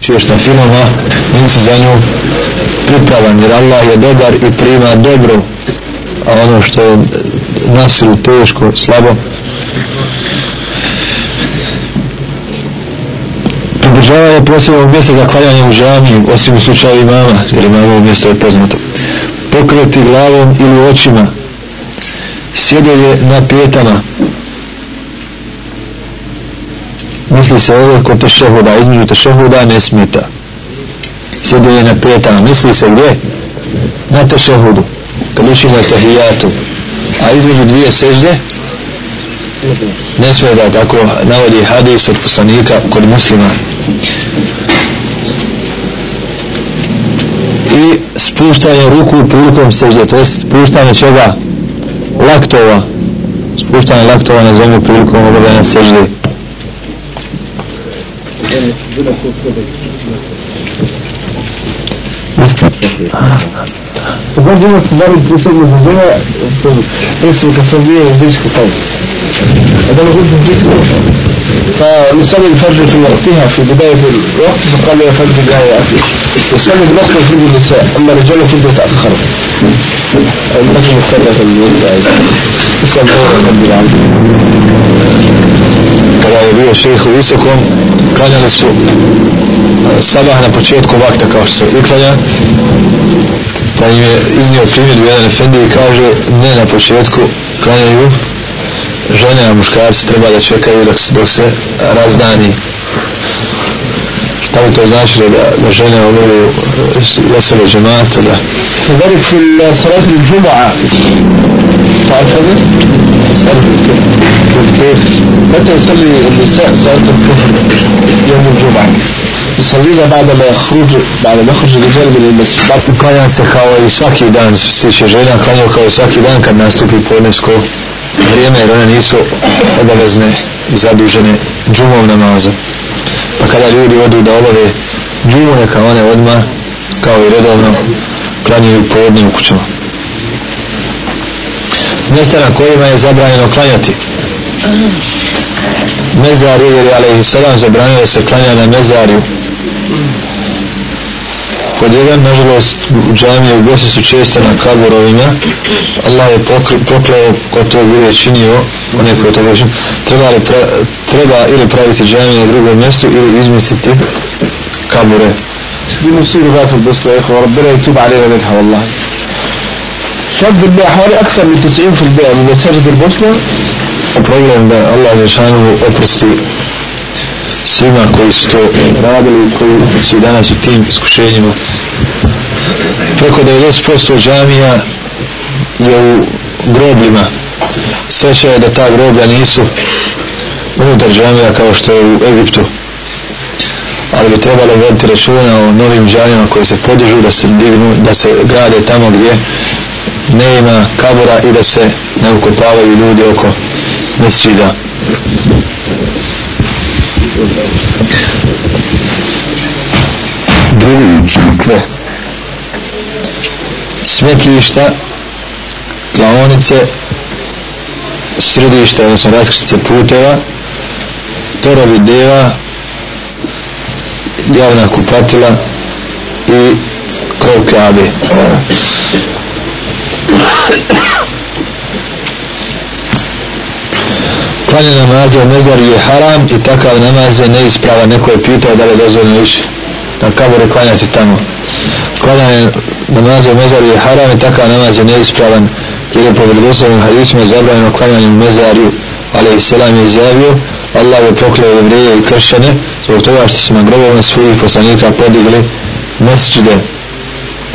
Češta filmova, nisi za nju pripravan, jer Allah je dobar i prima dobro, a ono što je nasilu, teško, slabo, Pridržavanje posljednog mjesta za klanjanje u džamiji, osim u slučaju imama, jer imamo mjesto je poznato. Pokreti glavom ili očima, sjedelje na pijetama, misli se ovdje kod tešehuda, između tešehuda ne smeta. Sjedinje na pijetama, misli se gdje? Na tešehudu, kad uči na tehijatu. A između dvije sežde, ne smeta, tako navodi hadis od poslanika kod muslima. I spuštanje ruku prilikom sežde, to je spuštanje čega? Laktova. Spuštanje laktova na zemlju prilikom obavljanja sežde. Ima se bari prisutno za žene, recimo kad sam bio u Brisku tamo. A da mogu u Brisku, فنصلي الفجر في وقتها في بداية الوقت فقال لي الفجر جاي يا أخي يصلي الوقت في النساء أما الرجال في تأخر لكن مختلفة النساء يسأل الله رب العالمين kada je bio šejh u visokom, klanjali su e, sabah na početku vakta kao što se uklanja, pa im je iznio primjedbu jedan efendi i kaže ne na početku klanjaju, žene a muškarci treba da čekaju dok se, dok se razdani. Šta bi to značilo da, da žene obavljaju jesele džemata, da... Barik fil salatil džuma'a. Pa, šta? كيف كيف متى يصلي النساء صلاة الظهر يوم الجمعة؟ يصليها بعد ما يخرج بعد ما يخرج الرجال من المسجد بعد Klanja se kao i svaki dan, što se tiče žena, klanjaju kao i svaki dan kad nastupi podnesko vrijeme, jer one nisu obavezne i zadužene džumom namazom. Pa kada ljudi odu da obave džumu, neka one odmah, kao i redovno, klanjaju podne u kućama. Mjesta na kojima je zabranjeno klanjati. Mezar je, jer je alaihi salam zabranio da se klanja na mezariju. Kod jedan, nažalost, u džamije u Bosni su često na kaburovima. Allah je pokleo ko to bude činio, onaj ko to bude činio. Treba, li pra, treba ili praviti džamije na drugom mjestu ili izmisliti kabure. دي مصيبة في البوسنة يا إخوة ربنا يتوب علينا منها والله شاب بالبيع حوالي أكثر من 90% من مساجد البوسنة problem da Allah Žešanu oprosti svima koji su to radili, koji su danas u tim iskušenjima. Preko 90% džamija je u grobljima. Sreća je da ta groblja nisu unutar džamija kao što je u Egiptu. Ali bi trebalo voditi računa o novim džamijama koji se podižu, da se dignu, da se grade tamo gdje nema kabura i da se ne ukopavaju ljudi oko mesčida. Drugi crkve, smetlišta, klaonice, središta, odnosno raskrstice puteva, torovi deva, javna kupatila i krov kabe. Klanje namaze u mezari je haram i takav namaz je neispravan. Neko je pitao da li je dozvoljeno ići na kabore klanjati tamo. Klanjanje namaze u mezari je haram i takav namaz je neispravan jer je po vredoslovnim hadisima zabranjeno klanjanje u mezarju. ali i selam je izjavio Allah je prokleo jevrije i kršćane zbog toga što su na grobovima svojih poslanika podigli mesčide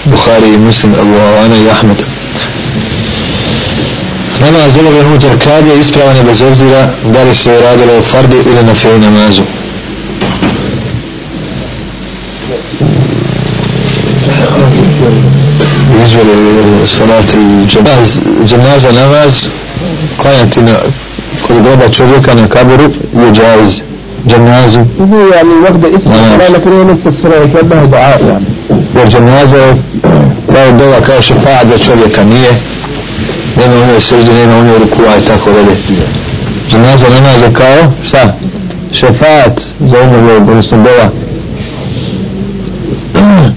Buhari i Muslim Abu Havana i Ahmedu. Namaz obavlja unutar kabe ispravan je bez obzira da li se radilo o fardu ili na fiju namazu. Izvjeli salati džemaz, džemaza namaz klanjati na kod groba čovjeka na kaburu je džajz džemazu. Ibu je ali vakda isma na je nisu sreći odmah dua. Jer džemaza je kao dola kao šefaat za čovjeka nije nema ono srđe, nema ono ruku, i tako dalje. Dženaza namaza kao, šta? Šefat za umrlo, odnosno dola.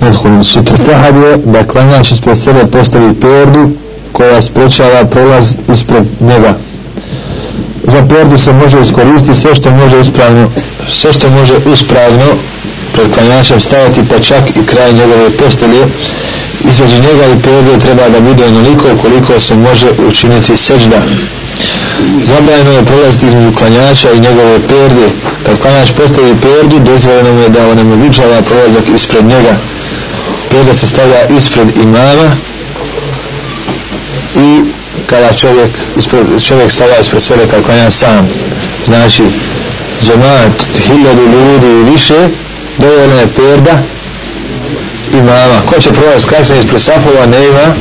Nadhodim sutra. Stahab je da klanjač ispred sebe postavi perdu koja sprečava prolaz ispred njega. Za perdu se može iskoristiti sve što može ispravno, sve što može ispravno pred klanjačem staviti pa čak i kraj njegove postelje između njega i perde treba da bude onoliko koliko se može učiniti seđda Zabrajeno je prolaziti između klanjača i njegove perde. Kad klanjač postavi perdu, dozvoljeno mu je da onemogućava prolazak ispred njega. Perda se stavlja ispred imama i kada čovjek, ispred, čovjek stavlja ispred sebe kad klanja sam. Znači, džemat, hiljadu ljudi i više, dovoljno je perda imama. Ko će prolaziti kasnije ispred safova, ne ima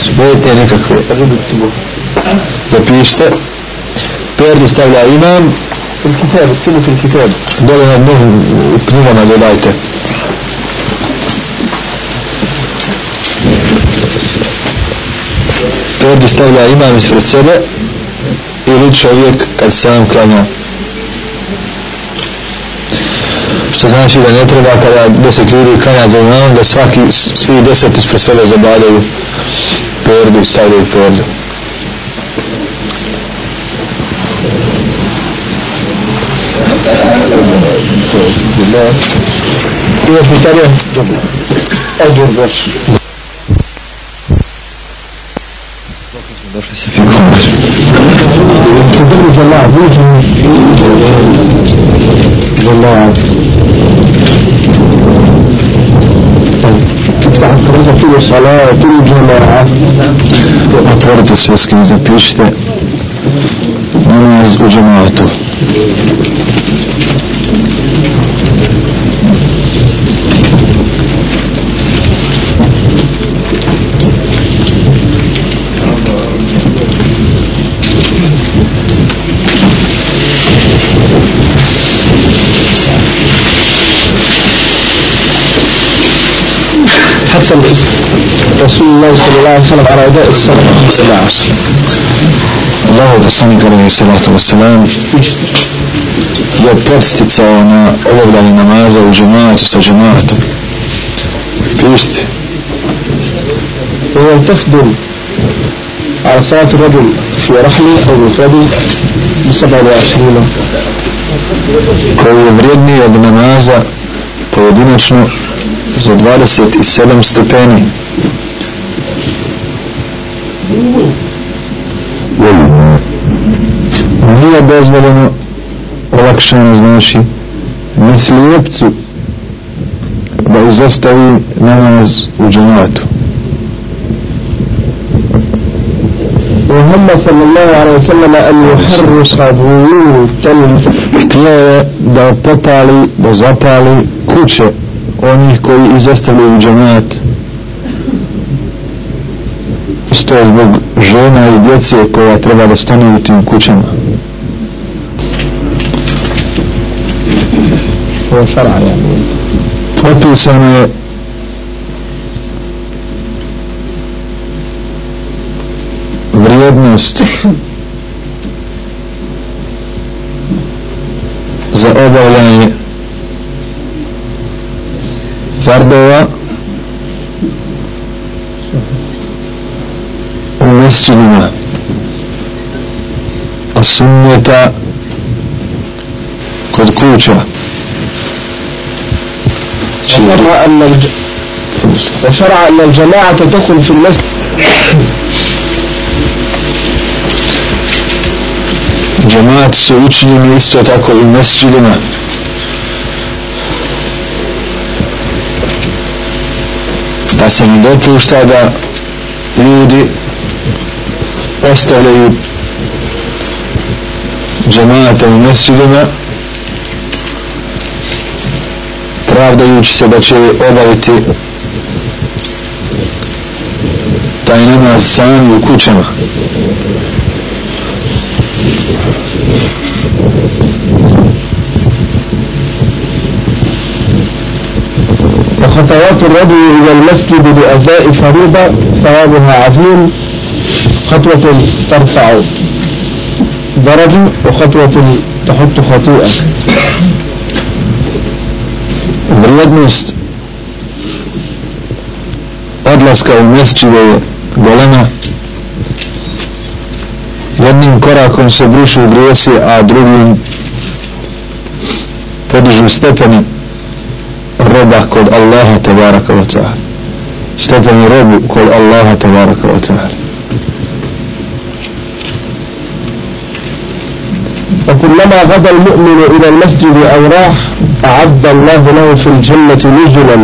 smetnje nikakve. Zapišite. Perdu stavlja imam. Dole na dnu u knjigama dodajte. Perdu stavlja imam ispred sebe ili čovjek kad sam klanja znači da ne treba kada deset ljudi klanja imam da svaki, svi deset ispred sebe zabadaju perdu i stavljaju perdu Deus recebeu conosco. The Lord Otvorite si oskine, zapišite namaz u džematu. حث رسول الله صلى الله عليه وسلم على أداء الصلاة صلى الله عليه وسلم الله poslanik alaihi salatu wasalam je podsticao na obavljanje namaza u džematu sa džematom pišite وهو تفضل على صلاة الرجل في رحل أو مفرد بسبع وعشرين koji je vrijedniji od namaza pojedinačno za 27 stepeni. Nije dozvoljeno olakšano znači ni slijepcu da izostavi namaz u džanatu Muhammed sallallahu alaihi wa sallam an yuharru sabuju tel htio je da popali da zapali kuće onih koji izostavljaju džamat isto zbog žena i djece koja treba da stane u tim kućama. Propisano je vrijednost za obavljanje بردوا ومسجدنا السنة قد كوتشا وشرع أن الجماعة تدخل في المسجد. جماعة سعود شنو ميستو تاكو المسجدنا pa se mi dopušta da ljudi ostavljaju džemata u mesjidima pravdajući se da će obaviti taj namaz sami u kućama. وخطوات الرجل إلى المسجد لأداء فريضة ثوابها عظيم خطوة ترفع درجة وخطوة تحط خطيئة vrijednost odlaska u mesčide je golema jednim korakom se brušu grijesi a drugim podižu stepeni roba kod Allaha tabaraka wa ta'ala. Stepeni robu kod Allaha tabaraka wa ta'ala. وكلما غدا المؤمن إلى المسجد أو راح أعد الله له في الجنة نزلا.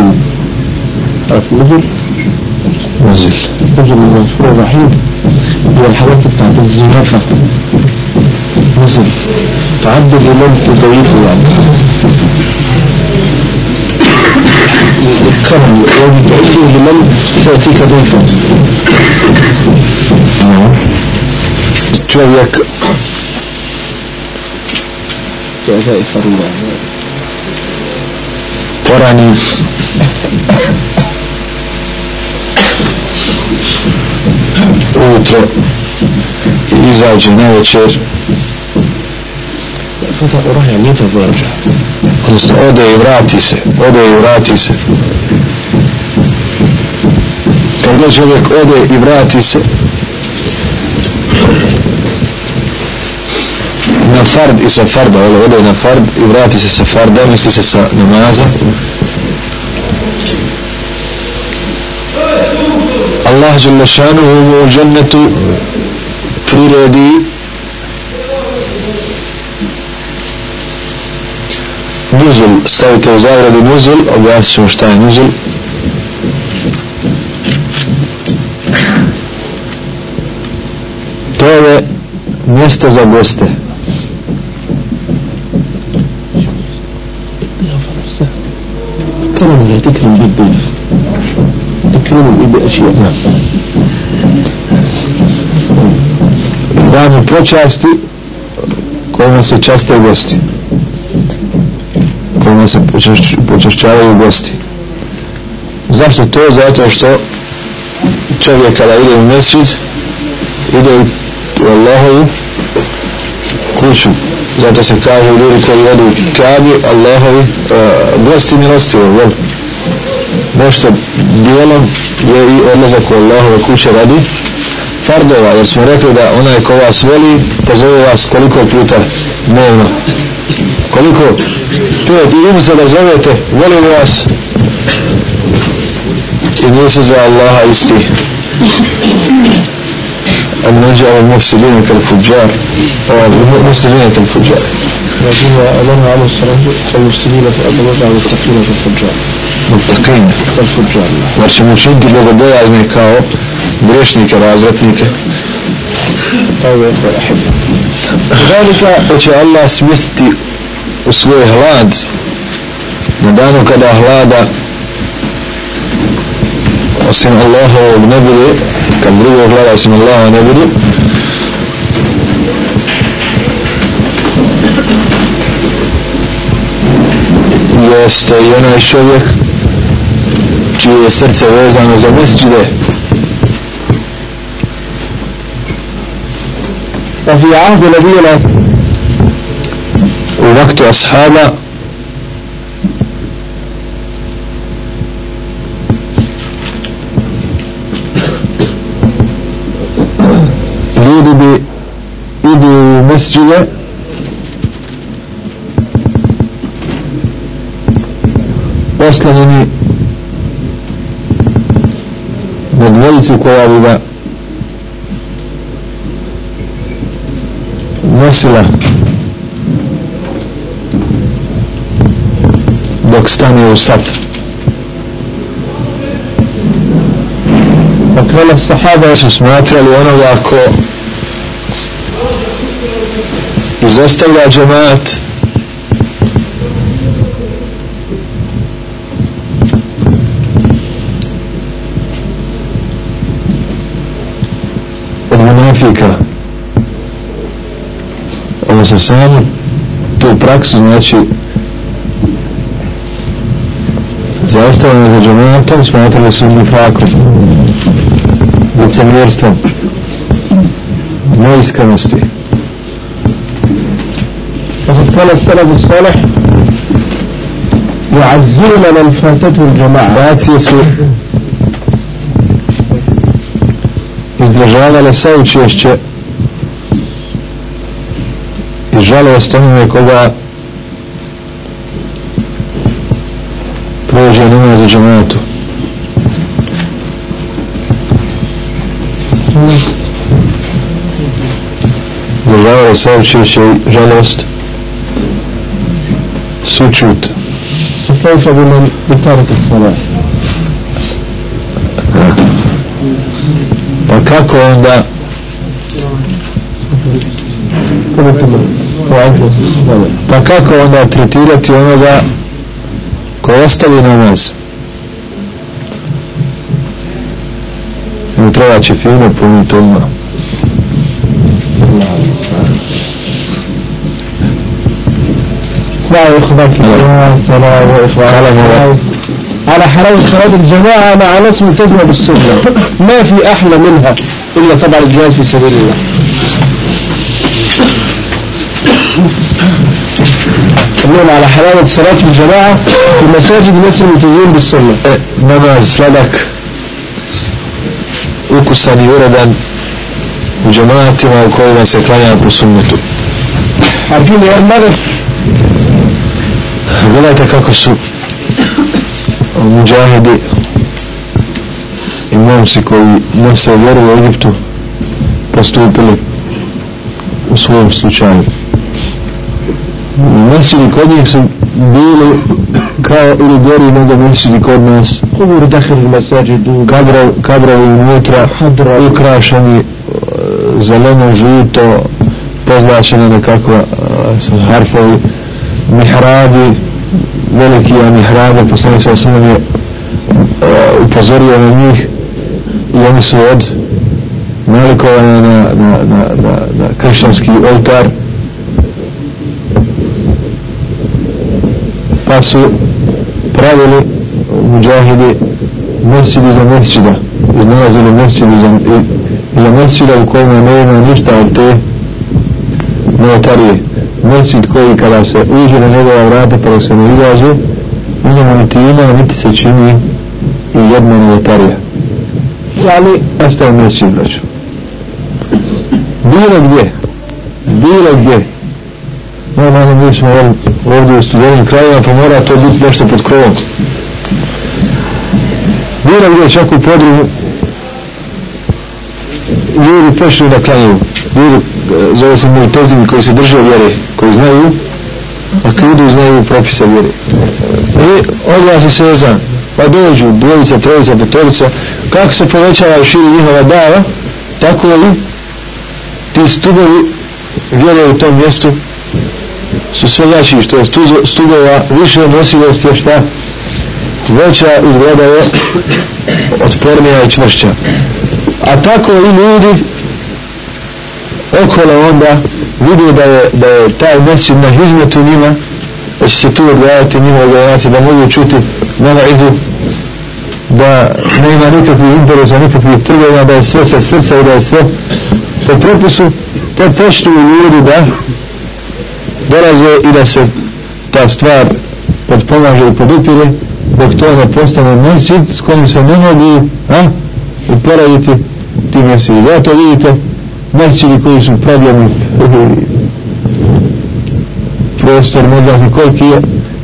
نزل. نزل نزل الغفور الرحيم. هي الحاجات بتاعت الزيافة نزل. تعد لمن تضيفه يعني. الكرم وتعد لمن تأتيك ضيفا čovjek كأداء فريضة porani ujutro i izađe na večer فتح وراح يعني يتضرجع odnosno ode i vrati se ode i vrati se kad god čovjek ode i vrati se na fard i sa farda ode, ode na fard i vrati se sa farda misli se sa namaza Allah Đelešanu u džennetu priredi nuzul, stavite u zagradu nuzul, objasnit ćemo šta je nuzul. mjesto za goste. كرم لا تكرم بالضيف تكرم بأشياء dani počasti kojima se časte gosti kojima se počašć, počašćavaju gosti zašto to? zato što čovjek kada ide u mesjid ide u Allahovu kuću zato se kaže ljudi koji odu u Kabi Allahovi uh, gosti milostivo jel? nešto dijelom je i odlazak u Allahove kuće radi fardova, jer smo rekli da onaj ko vas voli, pozove vas koliko puta dnevno. Koliko? Pet, i vi se da zovete, volim vas. I nisi za Allaha isti. Al neđa al mufsidine المسلمين الفجار. الذين ألم على الصلاة فيفسدون في أرض الوضع الفجار كالفجار والتقين كالفجار ورش من شد اللي قد يعزني كاو بريشني كرازرتني طيب يا أحب ذلك أتي الله سميستي أسوي هلاد ندانو كدا هلادا أسم الله ونبري كدريو هلادا أسم الله ونبري jeste i onaj čovjek čije je srce vezano za mesđide وفي عهد نبينا u vaktu ashaba ljudi bi idu u mesđide oslanjeni na dvojicu koja bi ga nosila dok stane u sat Okrela sahaba su smatrali onoga ko izostavlja džemaat od munafika ovo se sami tu praksu znači za ostavljanje za džematom smatrali su nifakom licemjerstvom neiskrenosti وقد كان السلف الصالح يعزون من فاتته الجماعة izdržavale saučešće i žalost onome koga prođe nima za džamatu. Izdržavale saučešće i žalost sučut. Kako je sad imam i tarke? Pa kako onda pa kako onda tretirati onoga ko ostavi namaz mu treba će fino puniti odmah لا إخوانك يا سلام وإخوانك على حلاوة صلاة الجماعة مع ناس ملتزمة بالسنة ما في أحلى منها إلا طبعا الجهاد في سبيل الله. كلهم على حلاوة صلاة الجماعة في مساجد الناس الملتزمين بالسنة namaz sladak ukusan i uredan u džematima u kojima se klanja po sunnetu عارفين يا المغرب gledajte kako su muđahidi i momci koji nose vjeru u Egiptu postupili u svojom slučaju. Mesini kod njih su bili kao ili gori nego mesini kod nas. Kubur dahil masađi. Kadra, kadravi unutra, ukrašeni e, zeleno, žuto, poznačeni nekako uh, e, harfovi, mihrabi, veliki a mihrabe poslanik sa osnovom je uh, upozorio na njih i oni su od nalikovane na, na, na, na, na kršćanski oltar. Pa su pravili muđahidi mesčidi za mesčida iznalazili mesčidi za, i, za mesčida u kojima nema ništa od te notari mesin koji kada se uđe na njegova vrata pa se ne izađe nijemo niti ima niti se čini i jedna notarija. Ali ostaje mesin braću bilo gdje bilo gdje. No malo mi smo ovdje u studijenim krajima pa mora to biti nešto pod krovom. Bilo gdje čak u podrumu ljudi pešli da klanju. Ljudi E, zove se multezimi koji se drže vjere koji znaju a kad idu znaju propise vjere. I odlazi se ezan pa dođu dvojica, trojica, petorica. Kako se povećava i širi njihova dava tako i ti stubovi vjere u tom mjestu su sve jači što je stubova više nosivost je šta? Veća izgleda je otpornija i čvršća. A tako i ljudi okolo onda vidi da je, da je taj mesid na hizmetu njima da će se tu odgajati njima odgajaci da mogu čuti nama idu da nema nikakvih interesa, nikakvih trgovina, da je sve sa srca i da je sve po propisu, to počnu ljudi da dolaze i da se ta stvar podpomaže i podupire dok to ne postane mesjid s kojim se ne mogu a, uporaditi ti mesjidi. Zato vidite mesjidi koji su pravljeni prostor ne znam koliki je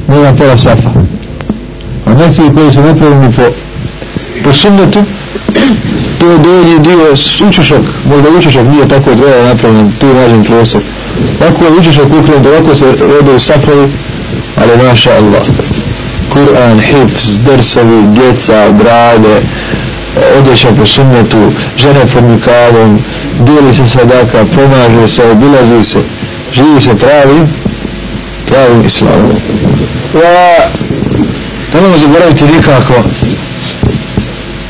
nema pola safa a mesjidi koji su napravljeni po po sunnetu to je donji dio učešak možda učešak nije tako treba napravljen tu je nađen prostor Ovako je učešak ukrenut, ovako se rode u safovi, ali maša Allah. Kur'an, hifz, drsovi, djeca, brade, odjeća po sunnetu, žene pod nikavom, dijeli se sadaka, pomaže se, obilazi se, živi se pravim, pravim islamom. Ja, nemojmo zaboraviti nikako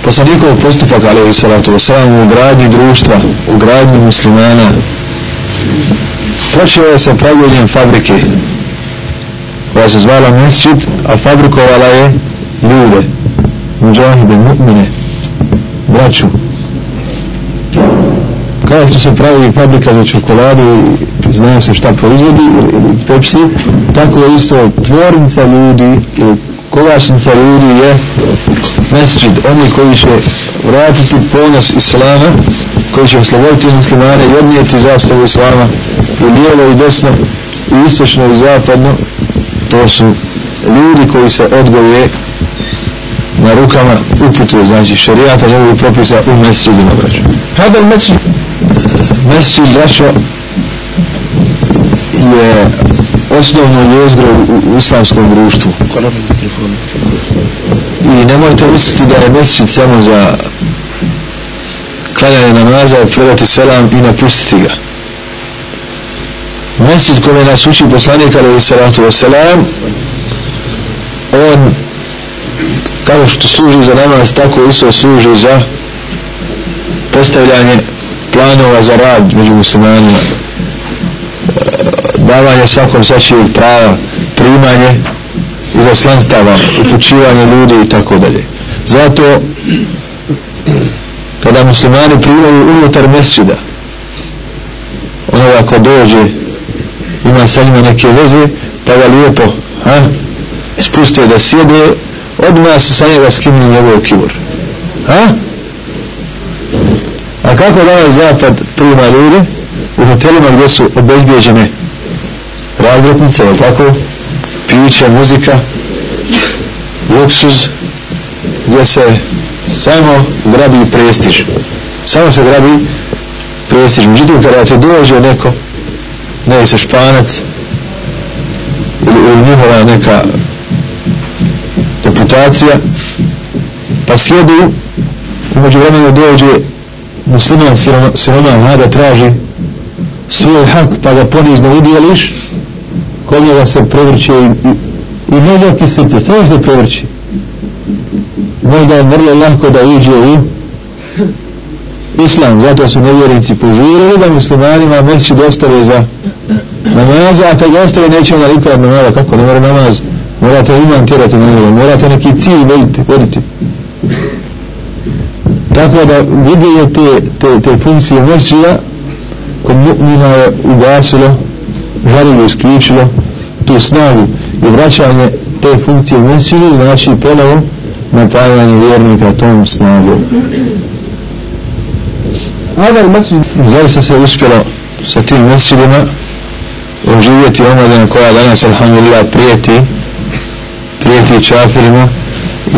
poslanikov postupak, ali i salatu wasalam, u gradnji društva, u gradnji muslimana, počeo je sa pravljenjem fabrike koja se zvala Mesjid, a fabrikovala je ljude, muđahide, mu'mine, braću. Kao što se pravi fabrika za čokoladu i zna se šta proizvodi ili, Pepsi, tako je isto tvornica ljudi ili kovačnica ljudi je mesečit, oni koji će vratiti ponos Islama koji će osloboditi muslimane i odnijeti zastavu islama i lijevo i desno i istočno i zapadno to su ljudi koji se odgoje na rukama uputu, znači šarijata, zove propisa u mesiju dima braća. Hada u mesiju? Mesiju braća je osnovno jezgro u, u islamskom društvu. I nemojte misliti da je mesiju samo za klanjanje namaza, predati selam i napustiti ga. Mesid kome nas uči poslanik, ali je salatu wasalam, on kao što služi za namaz, tako isto služi za postavljanje planova za rad među muslimanima, e, davanje svakom sačijeg prava, primanje izaslanstava, upućivanje ljudi i tako dalje. Zato kada muslimani primaju unutar mesčida onoga ko dođe ima sa njima neke veze pa ga lijepo ha, spustio da sjede odmah su sa njega skinuli njegov kibur. ha? a kako danas zapad prima ljude u hotelima gdje su obezbijeđene razretnice, je tako? piće, muzika luksuz gdje se samo grabi prestiž samo se grabi prestiž međutim kada te dođe neko ne se španac ili, ili njihova neka situacija pa sjedu umeđu vremenu dođe musliman siroma da traži svoj hak pa ga ponizno udjeliš kod njega se prevrće i, i, i neljaki srce samo se prevrće. Možda je vrlo lako da uđe u islam, zato su nevjernici požurili da muslimanima mesi dostave za namaza, a kad ga ostave neće onda nikad namaza, kako ne mora namaz, morate iman tjerati na njega, morate neki cilj voditi, voditi. Tako da gubljenje te, te, te funkcije mrsija kod mu'mina je ugasilo, žarilo, isključilo tu snagu i vraćanje te funkcije mrsiju znači ponovo napravljanje vjernika tom snagom. Adar Masjid. Zaista se uspjelo sa tim mesilima oživjeti dana koja danas, alhamdulillah, prijeti prijeti čafirima i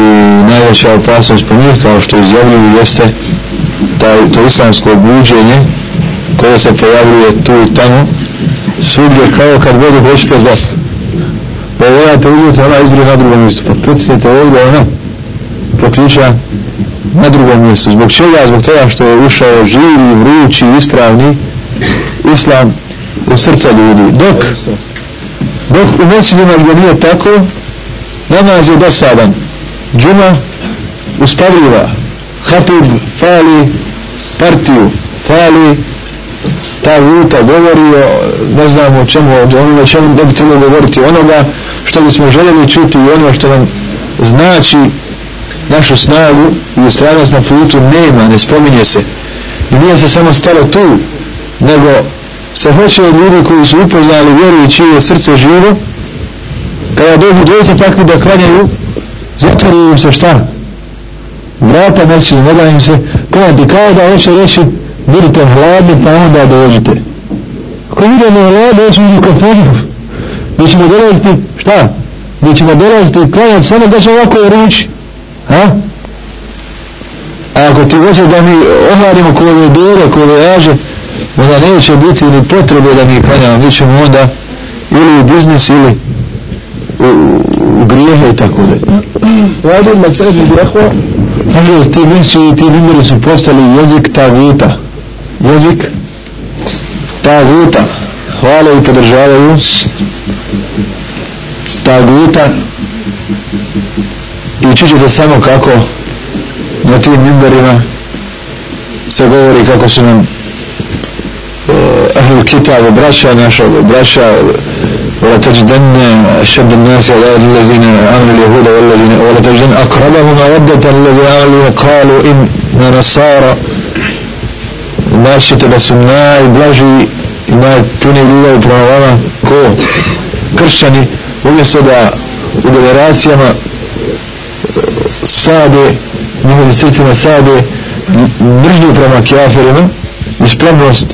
najveća opasnost po njih, kao što izjavljuju, jeste taj, to islamsko buđenje koje se pojavljuje tu i tamo svugdje kao kad god hoćete da pogledate, uzmete ona izbrije na drugom mjestu, pa pricnete ovdje ona poključa na drugom mjestu. Zbog čega? Zbog toga što je ušao živi, vrući, ispravni islam u srca ljudi. Dok, dok u mesijima gdje nije tako, namaz je dosadan. Džuma uspavljiva. Hatib fali partiju, fali ta vuta govori o, ne znam o čemu, o onome čemu ne bi trebalo govoriti onoga što bismo željeli čuti i ono što nam znači našu snagu i ustranost na putu nema, ne spominje se. I nije se samo stalo tu, nego se hoće od ljudi koji su upoznali vjeru i čije srce živo, kada dođu dvojice takvi da klanjaju, zatvori im se šta? Vrata neće, ne da im se klanjati, kao da hoće reći, budite hladni pa onda dođite. Ako idemo hladni, hoće mi u kafonu. Mi ćemo dolaziti, šta? Mi ćemo dolaziti i klanjati samo da će ovako ruči. Ha? A ako ti hoće da mi ohladimo kove dore, kove jaže, onda neće biti ni potrebe da mi klanjamo. Mi ćemo onda ili u biznis ili u, u grijehe i tako da. Vladu ima kaži greho. Kaže, ti misli i ti primjeri su postali jezik taguta. Jezik taguta. Hvala i podržavaju taguta. I čućete samo kako na tim mimberima se govori kako su nam eh, Ahlul Kitab, braća našog, braća ولا تجدن أشد الناس على الذين عملوا اليهود والذين ولا تجدن أقربهم مودة الذين عملوا قالوا إن نصارى naćete da su najblaži i najpuniji ljubav prema vama ko kršćani umjesto da u generacijama sade njihovim srcima sade mržnju prema kjafirima i spremnost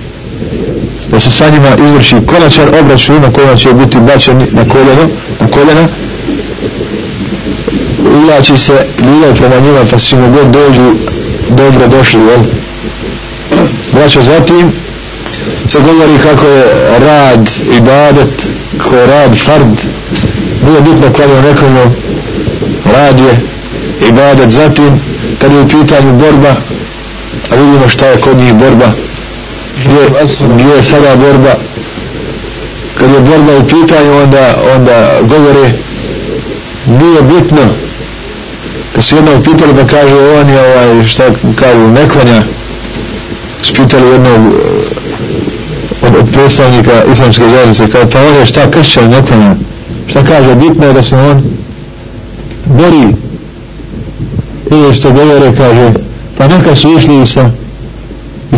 da se sa njima izvrši konačan obračun na kojima će biti bačeni na koljeno, na koljena. Uvlači se ljubav prema njima pa s njima god dođu dobro došli jel? braćo zatim se govori kako je rad i badet ko je rad fard. Nije bitno kada nekomu rad je i badet zatim kad je u pitanju borba a vidimo šta je kod njih borba gdje, gdje je sada borba? Kad je borba u pitanju onda, onda govore nije bitno. Kad su jednog pitali pa da kaže on je ovaj šta kažu neklanja spitali jednog eh, od, od predstavnika islamske zajednice kao pa on je šta kršćan neklanja šta kaže bitno je da se on bori. Ili što govore kaže pa neka su išli i sa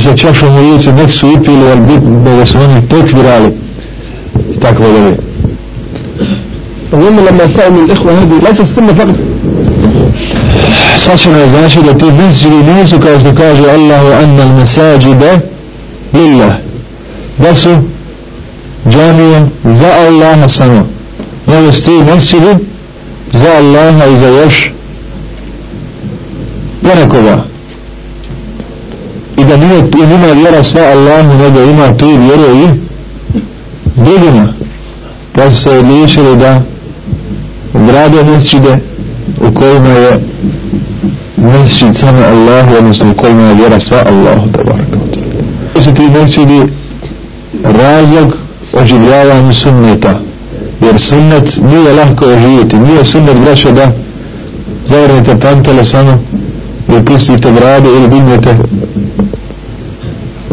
sa čašom u ulici nek su upili ali bitno da su oni tekvirali i tako da je وهم لما سألوا الإخوة هذه ليس السنة فقط Sačeno je znači da ti mesđidi nisu kao što kaže Allahu anna al mesađide lillah da su džamije za Allaha samo nego su ti mesđidi za Allaha i za još ponekoga i da nije i nima vjera sva Allahu nego ima tu vjeru i drugima pa su se odličili da grade mesđide u kojima je mesjid samo Allahu, odnosno u kojima je vjera sva Allahu, tabaraka. To su ti mesjidi razlog oživljavanju sunneta. Jer sunnet nije lahko oživjeti. Nije sunnet, braćo, da zavrnete pantele samo i pustite brade ili dignete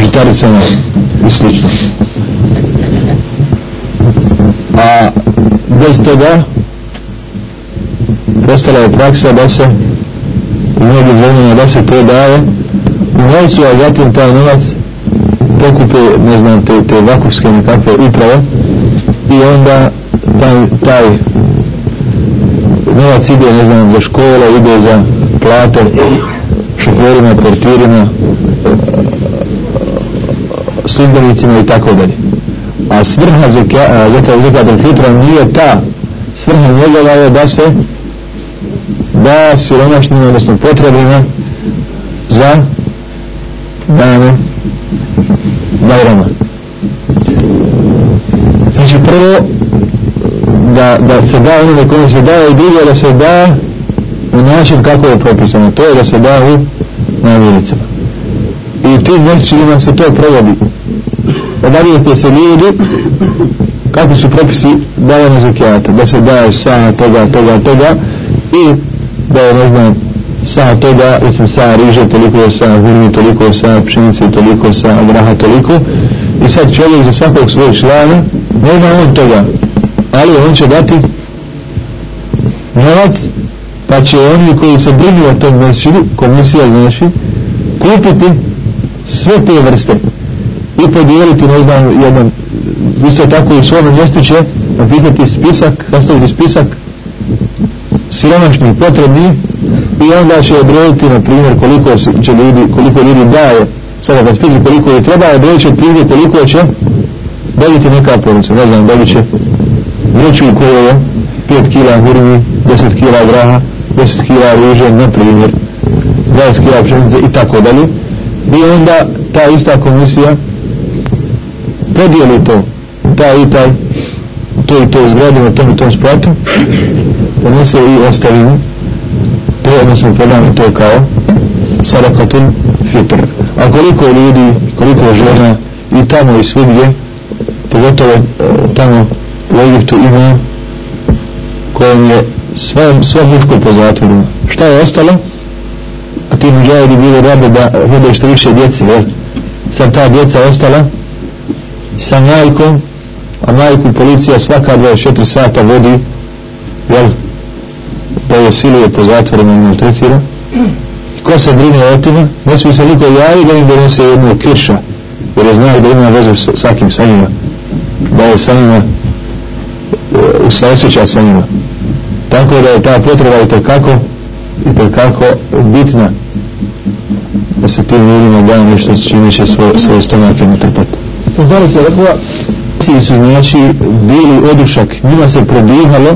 žitaricama i slično. A bez toga postala je praksa da se u mnogim zemljama da se to daje u novcu, a zatim taj novac pokupe, ne znam, te, te vakufske nekakve uprave i onda taj, taj novac ide, ne znam, za škole, ide za plate šoferima, portirima sljedbenicima i tako dalje. A svrha zekata zekata fitra nije ta svrha njegova je da se da siromašnim, odnosno potrebima za dane Bajrama. Znači prvo da, da se da onome kome se daje i drugo da se da u način kako je propisano. To je da se da u namirnicama. I u tim mjesečima se to provodi. Obavijeste se ljudi kako su propisi davanja zakijata. Da se daje sa toga, toga, toga i da je, ne znam, sa toga, recimo sa riže, toliko sa hurmi, toliko sa pšenice, toliko sa graha, toliko. I sad čovjek za svakog svoj člana, nema on toga, ali on će dati novac, pa će oni koji se brinu o tom mesiru, komisija znači, kupiti sve te vrste i podijeliti, ne znam, jedan, isto tako i u svome mjestu će napisati spisak, sastaviti spisak siromašnih potrebni i onda će odrediti na primjer koliko će ljudi, koliko ljudi daje sada kad spiti koliko je treba odredit će primjer koliko će dobiti neka porodica, ne znam, dobit će vreću u kojoj je 5 kila hurmi, 10 kila graha 10 kila riže, na primjer 20 kila pšenice i tako dalje. I onda ta ista komisija podijeli to taj i taj to i to izgradi na tom i tom spratu, ponese i ostavimo. To odnosno podamo to kao sadakatun fitr. A koliko ljudi, koliko žena i tamo i svugdje pogotovo tamo u Egiptu ima kojem je sve, sve muško po zatvoru šta je ostalo? A ti muđajedi bili rade da vode što više djece jel? sad ta djeca ostala sa majkom a majku policija svaka 24 sata vodi jel da je siluje po zatvorima i maltretira ko se brine o tima ne smije se niko javi da im donese jednu kirša, jer je znao da ima vezu sa svakim sa njima da je sa njima uh, se osjeća sa njima tako da je ta potreba i kako i kako bitna da se tim ljudima da nešto čini čime će svoje, svoj stomake natrpati. Pozorite, rekla, Svi su znači bili odušak, njima se prodihalo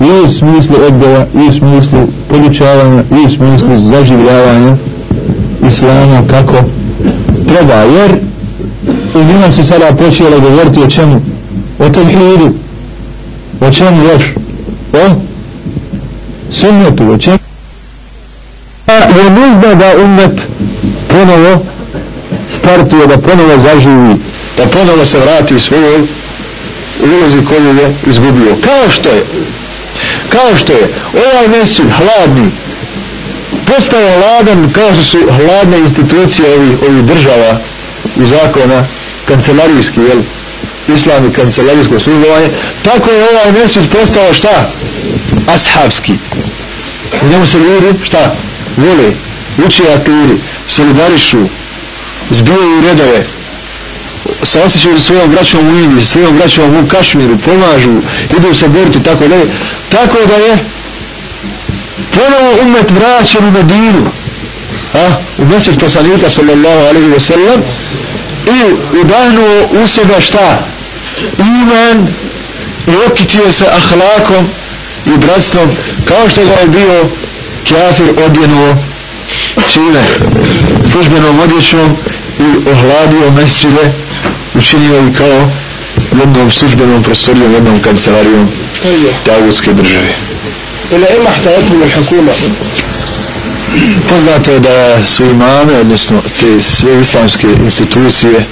i u smislu odgoja, i u smislu podučavanja, i u smislu zaživljavanja islama kako treba, jer u njima se sada počelo govoriti o čemu? O tevhidu. O čemu još? O sunnetu, o čemu? je nužno da umet ponovo startuje, da ponovo zaživi, da ponovo se vrati svojoj ulozi koju je izgubio. Kao što je, kao što je ovaj mesir hladni, postao hladan kao što su hladne institucije ovih, ovih država i zakona kancelarijski, jel? Islam i kancelarijsko službovanje, tako je ovaj mesir postao šta? Ashabski. U njemu se ljudi, šta? vole, uče atiri, solidarišu, zbijaju redove, se osjećaju svojom braćom u Indiji, svojom braćom u Kašmiru, pomažu, idu se boriti, tako da je, tako da je ponovo umet vraćen u Medinu, a, u mjesec poslanika sallallahu alaihi wa sallam, i udahnuo u sebe šta? Iman i okitio se ahlakom i bratstvom kao što ga je bio kafir odjenuo čime? Službenom odjećom i ohladio mesčile učinio i kao jednom službenom prostorijom, jednom kancelarijom Tavutske države. Ili ima htajetu na hukuma? Poznato je da su imame, odnosno te sve islamske institucije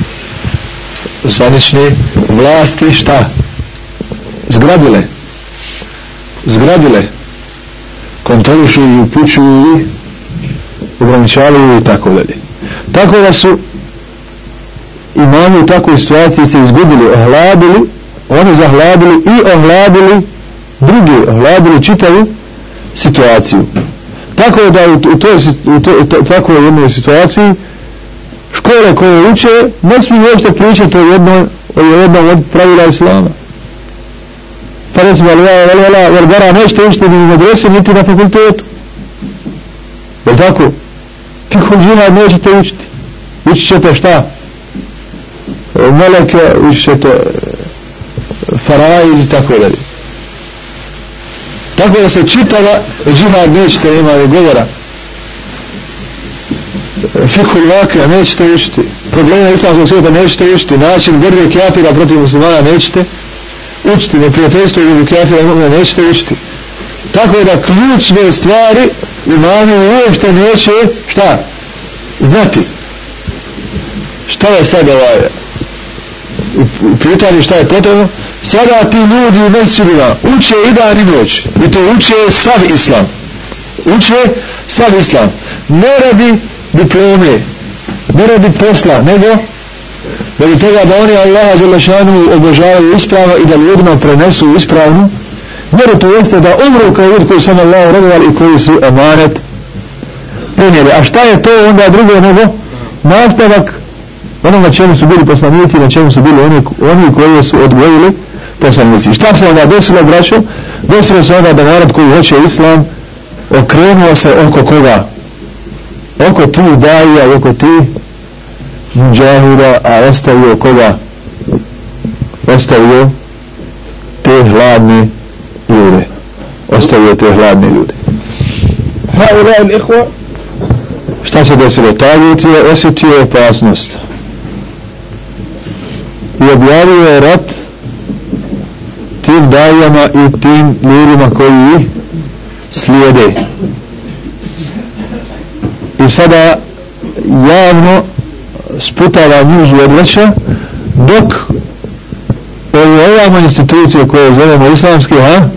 zvanične vlasti šta? Zgrabile. Zgrabile kontrolišu i upućuju i ograničavaju i tako dalje. Tako da su imani u takvoj situaciji se izgubili, ohladili, oni zahladili i ohladili drugi, ohladili čitavu situaciju. Tako da u, u, toj, u, toj, u toj, takvoj jednoj situaciji škole koje uče ne smiju uopšte pričati o jednom, o jednom od pravila islama. Pa recimo ali ja ali ja, jer gara nećete učiti ni u medrese niti na fakultetu. Je tako? Fikul džina nećete učiti. Učit ćete šta? Meleke učit ćete e, faraiz i tako dalje. Tako da se čitava džihad nećete imati govora. Fikul vakija nećete učiti probleme islamskog svijeta nećete učiti način borbe kjafira protiv muslimana nećete učiti. Neprijateljstvo ili kafira mu'mina nećete učiti tako da ključne stvari imani uopšte neće šta? Znati. Šta je sad ovaj pitanje šta je potrebno sada ti ljudi u mesirima uče i dan i noć i to uče sav islam uče sav islam ne radi diplome ne radi posla nego radi toga da oni Allaha Đelešanu obožavaju ispravno i da ljudima prenesu ispravnu vjeru to jeste da umru kao ljudi koji su na Allahu robovali i koji su emanet prenijeli. A šta je to onda drugo nego nastavak onoga čemu su bili poslanici na čemu su bili oni, oni koji su odgojili poslanici. Šta se onda desilo, braćo? Desilo se onda da narod koji hoće islam okrenuo se oko koga? Oko ti daija i oko ti muđahida, a ostavio koga? Ostavio te hladne ljude. Ostavio te hladne ljude. Šta se desilo? Tagut je osjetio opasnost. I objavio je rat tim dajama i tim ljudima koji slijede. I sada javno sputava njih i odvraća dok ove ovamo institucije koje zovemo islamske ha,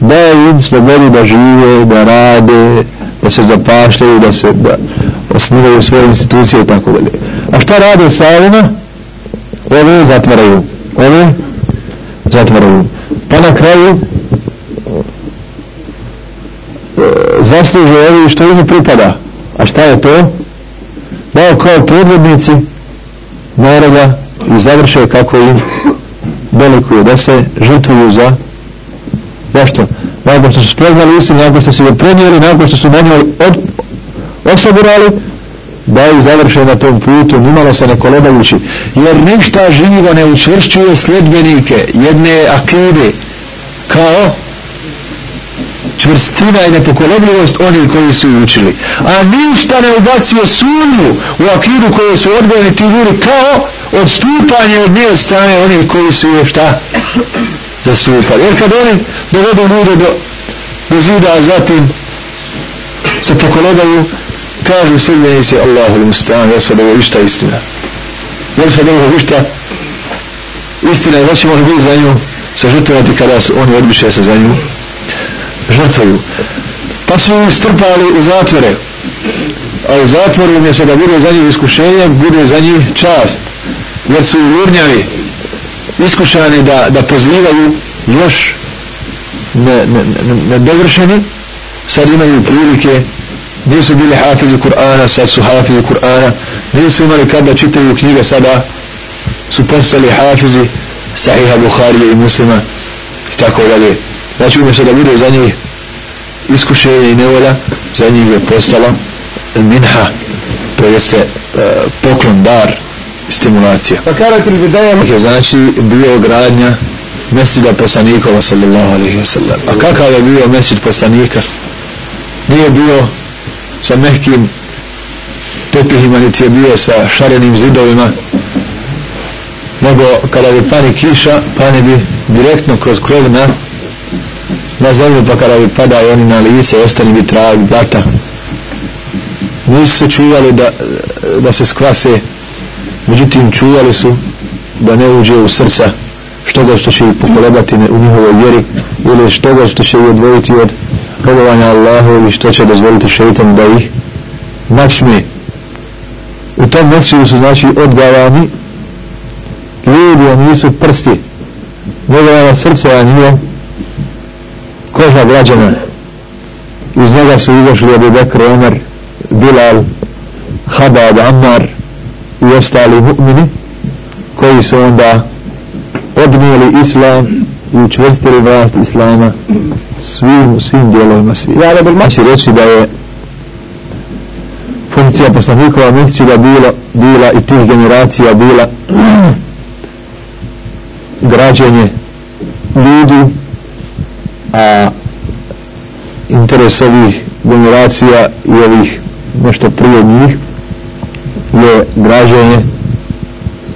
daje im slobodu da žive, da rade, da se zapašljaju, da se da osnivaju svoje institucije i tako dalje. A šta rade sa ovima? Ove zatvaraju. Ove zatvaraju. Pa na kraju e, zasluže ovi što im pripada. A šta je to? Da kao predvodnici naroda i završe kako im delikuju, da se žrtvuju za zašto? Nakon što su spoznali istinu, nakon što su ga prenijeli, nakon što su na od, osobirali, da ih završe na tom putu, nimalo se ne kolebajući. Jer ništa živo ne učvršćuje sljedbenike jedne akide kao čvrstina i nepokolebljivost oni koji su učili. A ništa ne ubacio sumnju u akidu koju su odgojeni ti ljudi kao odstupanje od nje strane oni koji su je šta zastupali. Jer kad oni dovedu ljude do, do zida, a zatim se pokolebaju, kažu sredbenici Allahu li mustan, jel sad ovo išta istina. Jel sad ovo išta istina i hoćemo li biti za nju se žrtvovati kada su oni odbiše se za nju žrtvuju. Pa su ih strpali u zatvore. A u zatvoru umjesto da bude za njih iskušenje, bude za njih čast. Jer su urnjavi iskušani da, da pozivaju još nedovršeni. Ne, ne, sad imaju prilike nisu bili hafizi Kur'ana, sad su hafizi Kur'ana, nisu imali kada čitaju knjige, sada su postali hafizi Sahiha Bukharije i Muslima i tako dalje. Znači umjesto da bude za njih iskušenje i nevolja, za njih je postala minha, to jeste uh, poklon, dar, stimulacija. Pa kada ti vidajem? Znači bio gradnja mesida poslanikova sallallahu alaihi wa sallam. A kakav je bio mesid poslanika? Nije bio sa mehkim tepihima, niti je bio sa šarenim zidovima, nego kada bi pani kiša, pani bi direktno kroz krov na na zemlju pa kada bi padali oni na lice ostali bi trag, blata. Nisu se čuvali da, da se skvase međutim čuvali su da ne uđe u srca što ga što će ih pokolebati u njihovoj vjeri ili što ga što će ih odvojiti od robovanja Allahu i što će dozvoliti šeitom da ih načme u tom mesiju su znači odgavani. Ljudi, oni nisu prsti. Njegova srce, a nije koža građana iz njega su izašli Abu Bekr, Omer, Bilal Habab, Ammar i ostali mu'mini koji su onda odnijeli islam i učvrstili vlast islama svim, svim dijelovima svi. Ja ne bih maći reći da je funkcija poslanikova mesečida bila, bila i tih generacija bila građenje ljudi a interes ovih generacija i ovih nešto prije njih je građenje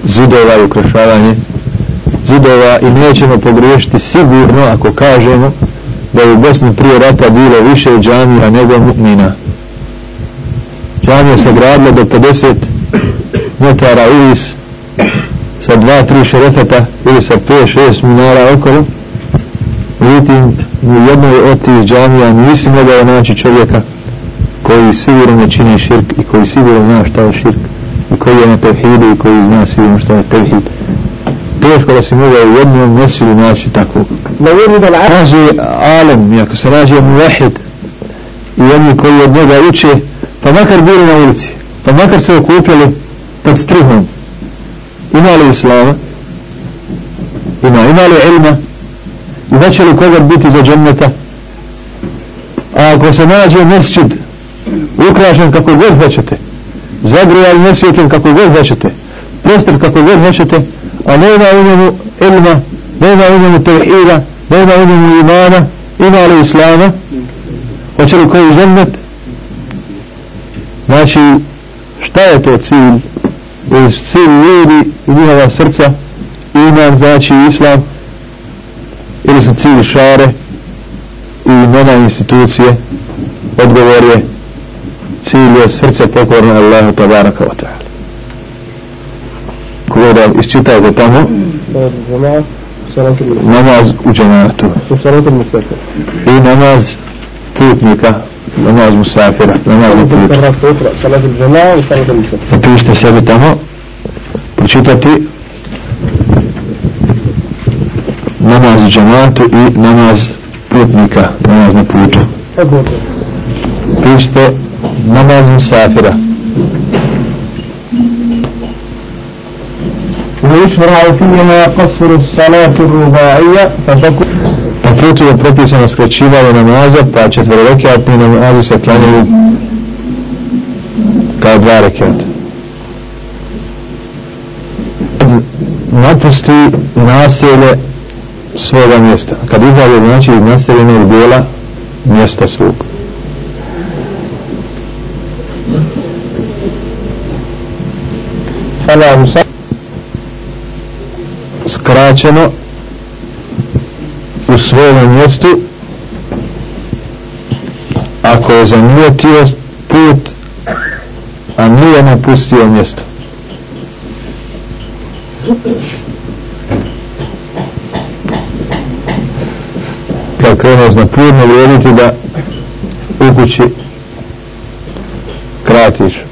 zidova i ukrašavanje zidova i nećemo pogriješiti sigurno ako kažemo da je u Bosni prije rata bilo više džamija nego mu'mina. Džamija se gradila do 50 metara uvis sa dva, tri šerefeta ili sa 5-6 minara okolo. Međutim u jednoj od tih džamija nisi mogao naći čovjeka koji sigurno ne čini širk i koji sigurno zna šta je širk i koji je na tevhidu i koji zna sigurno šta je tevhid. Teško da si mogao u jednom mesilu naći tako kaže alem i ako se nađe muvahid. I oni koji od njega uče pa makar bili na ulici pa makar se okupili pod strihom. Ima li islama? Ima, ima li ilma? I neće li koga biti za dženneta? A ako se nađe mesčid ukrašen kako god hoćete zagrijan nesvjetljen kako god hoćete prostor kako god hoćete a nema u njemu ilma nema u njemu tevhida nema u njemu imana ima li islama? Hoće li koji žennet? znači šta je to cilj? Cilj ljudi i njihova srca iman znači islam ili su cilj šare i imena institucije? Odgovor je cilj je srce pokorno Allahu tabaraka wa ta'ala. Kogo da isčitajte tamo namaz u džematu i namaz putnika namaz musafira namaz na putu zapišite sebe tamo pročitati namaz u džematu i namaz putnika, namaz na putu. Pišite namaz musafira. ويشرع فيما قصر الصلاة الرباعية فتكون Na putu je propisano skraćivanje namaza, pa četvrrekatni namazi se klanjaju kao dva rekata. Napusti naselje svoga mjesta. Kad izađe znači iz naseljenog dijela mjesta svog. فلا يصلي Skraćeno u svojom mjestu ako je zanijetio put a nije napustio mjesto. Kad kreneš na put, ne vrijediti da u kući kratiš.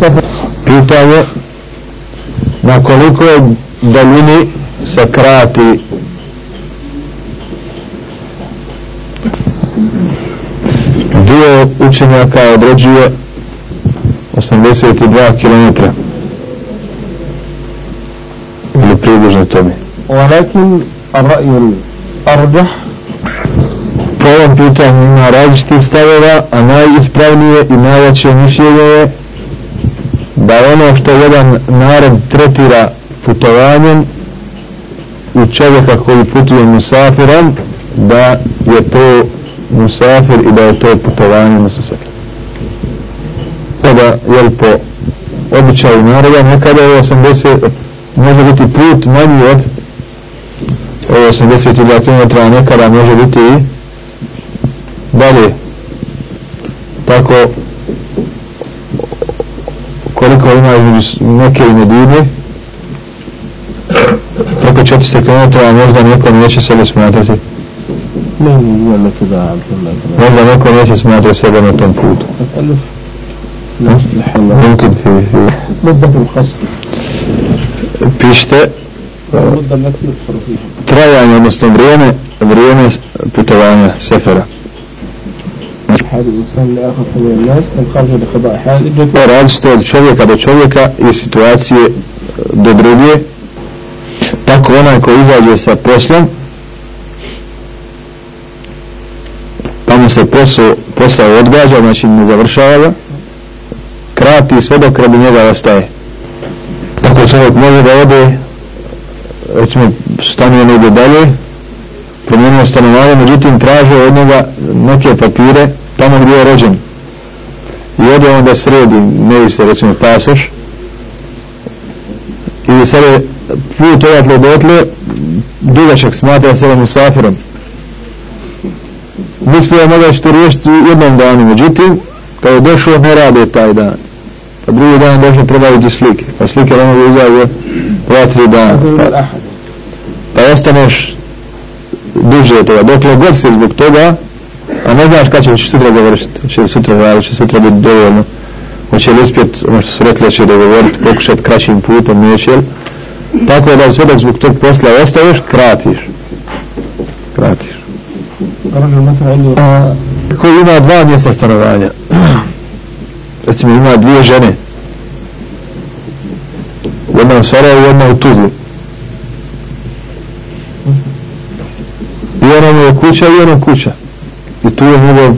وإلى سفر Pitanje na koliko je daljini se krati dio učenjaka određuje 82 km ili približno tome ولكن الرأي الأرجح po ovom pitanju ima različitih stavova a najispravnije i najjače mišljenje je da ono što jedan narod tretira putovanjem u čovjeka koji putuje musafirom da je to musafir i da je to putovanje musafir. Kada, jel po običaju naroda, nekada je 80, može biti put manji od 82 km, nekada može biti i dalje. Tako ima između Mekke i Medine. Preko 400 km, a možda neko neće sebe smatrati. Možda neko neće smatrati sebe na tom putu. Pište trajanje, odnosno vrijeme vrijeme putovanja sefera. حال الإنسان لآخر من الناس من خرج لقضاء حاجة to je različito od čovjeka do čovjeka i situacije do druge tako onaj ko izađe sa poslom pa mu se posao, posao odgađa znači ne završava ga krati sve dok radi njega ostaje tako čovjek može da ode recimo stanuje negdje dalje promijenio stanovanje međutim traže od njega neke papire tamo gdje je rođen. I ode onda sredi ne se recimo pasoš. Ili sad je put odatle do otle dugačak smatra se da usafirom mislio je mogao što riješiti u jednom danu međutim kada je došao ne rade taj dan. Pa drugi dan došao treba vidi slike. Pa slike ne mogu izaći dva tri dana. Pa, pa ostaneš duže od toga. Dok god se zbog toga A ne znaš kada će sutra završiti, hoće sutra završiti, hoće sutra biti dovoljno, hoće li uspjeti ono što su rekli, će dogovoriti, pokušati kraćim putom, neće li. Tako da sve dok zbog tog posla ostaviš, kratiš. Kratiš. A, ko ima dva mjesta stanovanja, recimo ima dvije žene, jedna u Sarajevo i jedna u Tuzli. I ona mu je kuća i ona kuća i tu je njegov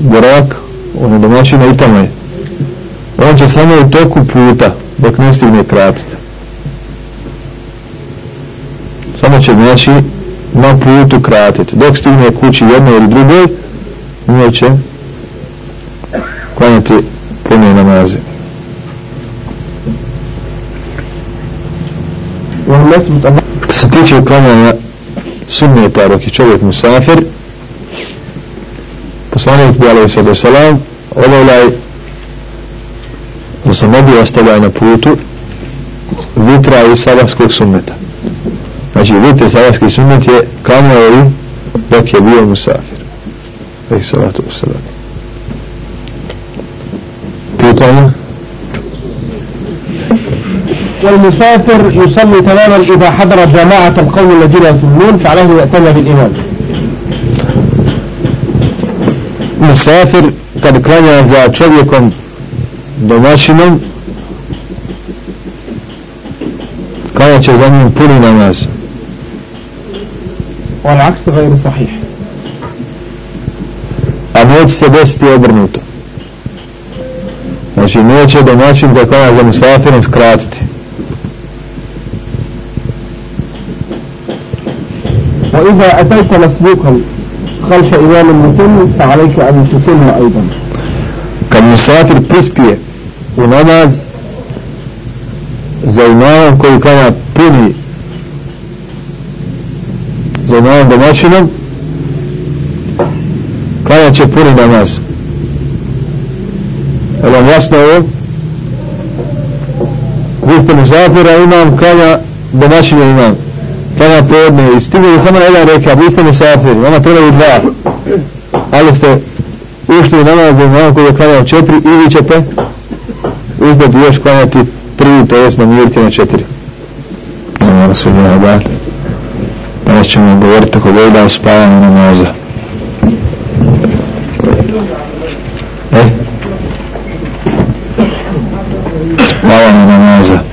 borak, on je domaćina i tamo je. On će samo u toku puta, dok ne stigne kratiti. Samo će znači na putu kratiti. Dok stigne kući jednoj ili drugoj, nije će klanjati pune namaze. Što se tiče uklanjanja sunneta dok je čovjek musafir, poslanik bi alaih sada salam obavljaj odnosno ne bi ostavljaj na putu vitra i sabahskog sunneta znači i sabahski sunnet je klanjao i dok je bio musafir alaihi salatu wasalam pitanje والمسافر يصلي تماما إذا حضر جماعة القوم الذين يصلون فعليه يأتم بالإمام مسافر kad klanja za čovjekom domaćinom klanja će za njim puni namaz والعكس غير صحيح a neće se desiti obrnuto znači neće domaćin da klanja za musafirom skratiti وإذا أتيت مسبوقا خلف إيوان المتم فعليك أن تتمها أيضا. كم نصات البسبية ونماز زي ما كل كما بني زي ما دماشنا كما تشي بني نماز. ألا مواصنا هو قلت مسافر إمام كما دماشنا إمام klanja podne i stigli samo na jedan reka vi ste musafir, vama trebaju dva ali ste ušli u namaz za imam koji je klanjao četiri i vi ćete uzdati još klanjati tri, to jest namiriti na četiri. Nema rasulina da. Danas ćemo govoriti ako gleda o spavanju namaza. E? Spavanje namaza.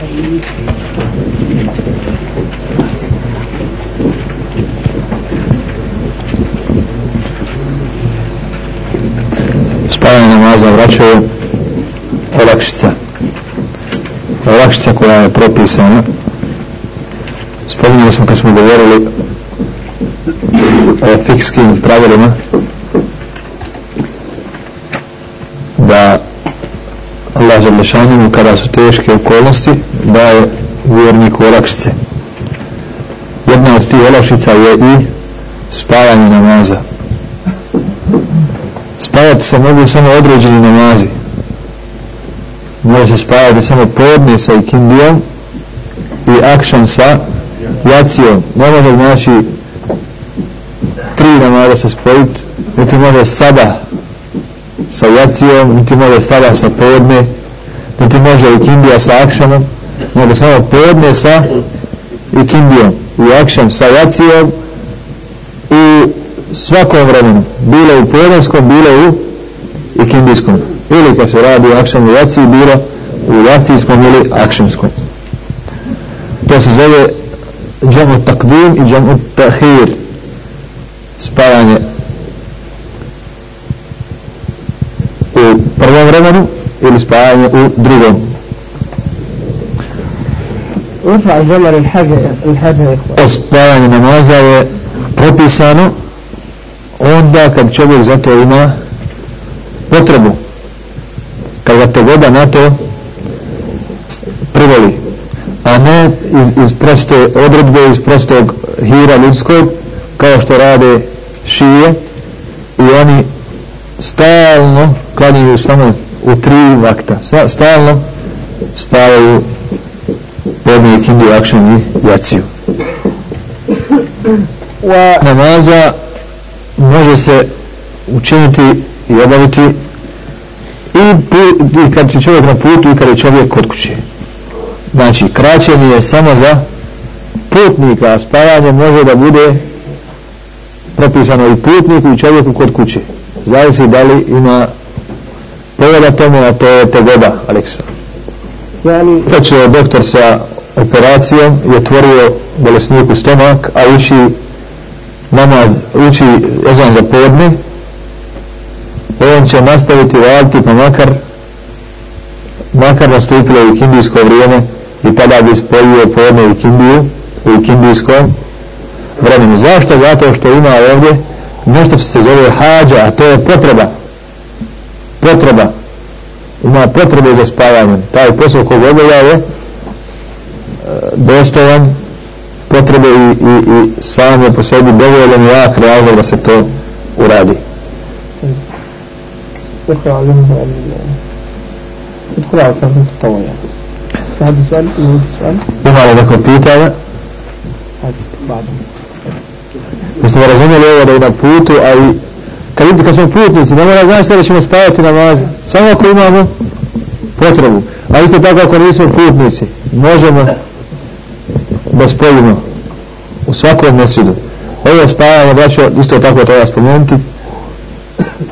Namaza olakšica. Olakšica koja je propisana. Spominjali smo kad smo govorili o fikskim pravilima da Allah za kada su teške okolnosti daje vjerniku olakšice. Jedna od tih olakšica je i spavanje namaza spavati se mogu samo određeni namazi. Može se spavati samo podne sa ikindijom i akšan sa jacijom. Ne može znači tri namaza se spojiti niti može sada sa jacijom niti može sada sa podne niti može ikindija sa akšanom može samo podne sa ikindijom i akšan sa jacijom u svakom vremenu, bilo u podanskom, bilo u ikindijskom. Ili kad se radi o akšanu jaciji, bilo u jacijskom ili akšanskom. To se zove džamu takdim i džamu tahir. Spajanje u prvom vremenu ili spajanje u drugom. Ospajanje namaza je propisano onda kad čovjek za to ima potrebu kad ga te voda na to privoli a ne iz, iz proste odredbe iz prostog hira ljudskog kao što rade šije i oni stalno klanjuju samo u tri vakta. Stalno spavaju podnije kindu akšan i jaciju. Namaza može se učiniti i obaviti i, i kad će čovjek na putu i kad je čovjek kod kuće. Znači kraćenje je samo za putnika a spavanje može da bude propisano i putniku i čovjeku kod kuće. Zavisi da li ima povoda tome a to je tegoba Aleksa znači doktor sa operacijom je tvorio bolesniku stomak a uči namaz uči ezan za podne on će nastaviti raditi pa makar makar nastupilo u kindijsko vrijeme i tada bi spojio podne i kindiju u kindijskom vremenu. Zašto? zato što ima ovdje nešto što se zove hađa a to je potreba. Potreba. Ima potrebe za spavanjem. Taj posao kog obavlja je e, dostojan potrebe i, i, i samo po sebi dovoljeno jak realno da se to uradi. Ima li neko pitanje? Mi smo razumjeli ovo da je na putu, a i kad, kad smo putnici, ne mora znači da ćemo spavati na vazi, samo ako imamo potrebu. A isto tako ako nismo putnici, možemo da spojimo u svakom mesidu. Ovo spajanje, braćo, isto tako treba spomenuti,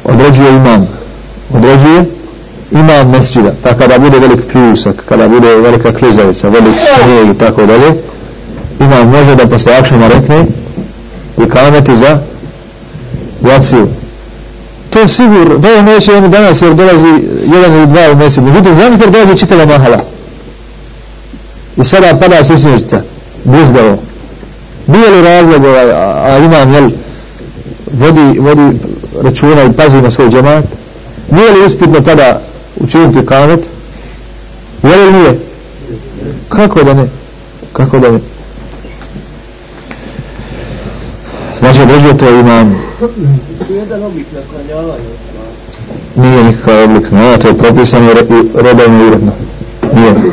određuje imam. Određuje imam mesđida. Pa kada bude velik pljusak, kada bude velika klizavica, velik snijeg i tako dalje, imam može da posle akšama rekne i kameti za jaciju. To je sigurno, to je neće ono danas jer dolazi jedan ili dva u mesidu. Međutim, zamislite da dolazi čitava mahala. I sada pada susnježica, buzdavo. Nije li razlog ovaj, a, a imam, jel, vodi, vodi računa i pazi na svoj džemat? Nije li uspitno tada učiniti kamet? Je li nije? Kako da ne? Kako da ne? Znači, držuje to imam. jedan oblik naklanjavanja. Nije nikakav oblik, no, to je propisano redovno i uredno. Dobro.